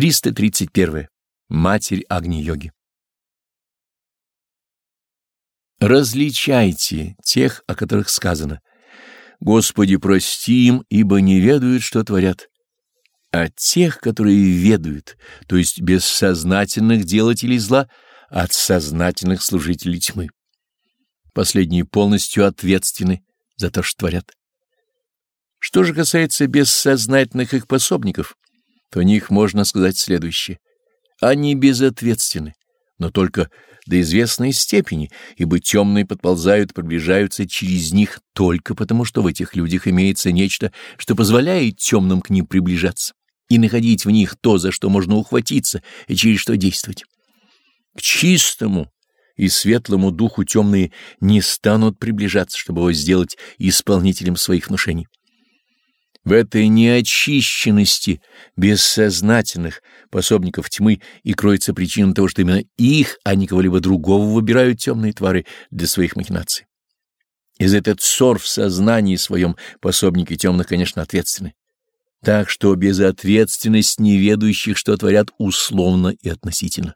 331. Матерь Агни-йоги. Различайте тех, о которых сказано. Господи, прости им, ибо не ведают, что творят. А тех, которые ведают, то есть бессознательных делателей зла, от сознательных служителей тьмы. Последние полностью ответственны за то, что творят. Что же касается бессознательных их пособников, то о них можно сказать следующее. Они безответственны, но только до известной степени, ибо темные подползают приближаются через них только потому, что в этих людях имеется нечто, что позволяет темным к ним приближаться и находить в них то, за что можно ухватиться и через что действовать. К чистому и светлому духу темные не станут приближаться, чтобы его сделать исполнителем своих внушений. В этой неочищенности бессознательных пособников тьмы и кроется причина того, что именно их, а не кого-либо другого выбирают темные твары для своих махинаций. Из этот ссор в сознании своем пособники темных, конечно, ответственны. Так что безответственность неведущих, что творят условно и относительно.